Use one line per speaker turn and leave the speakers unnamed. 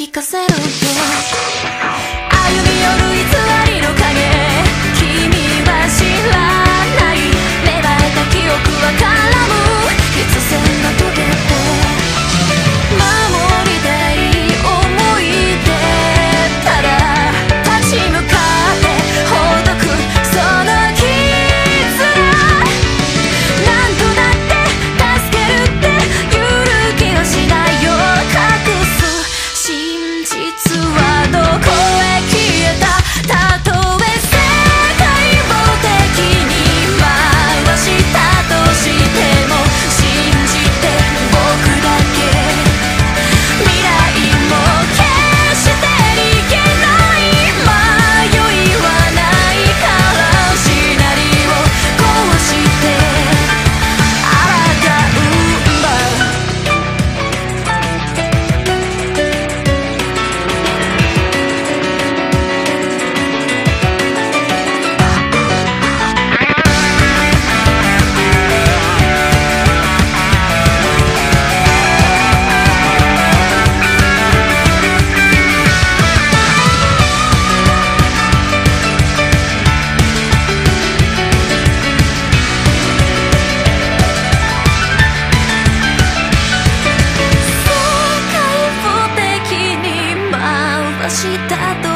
aquí casero yo. した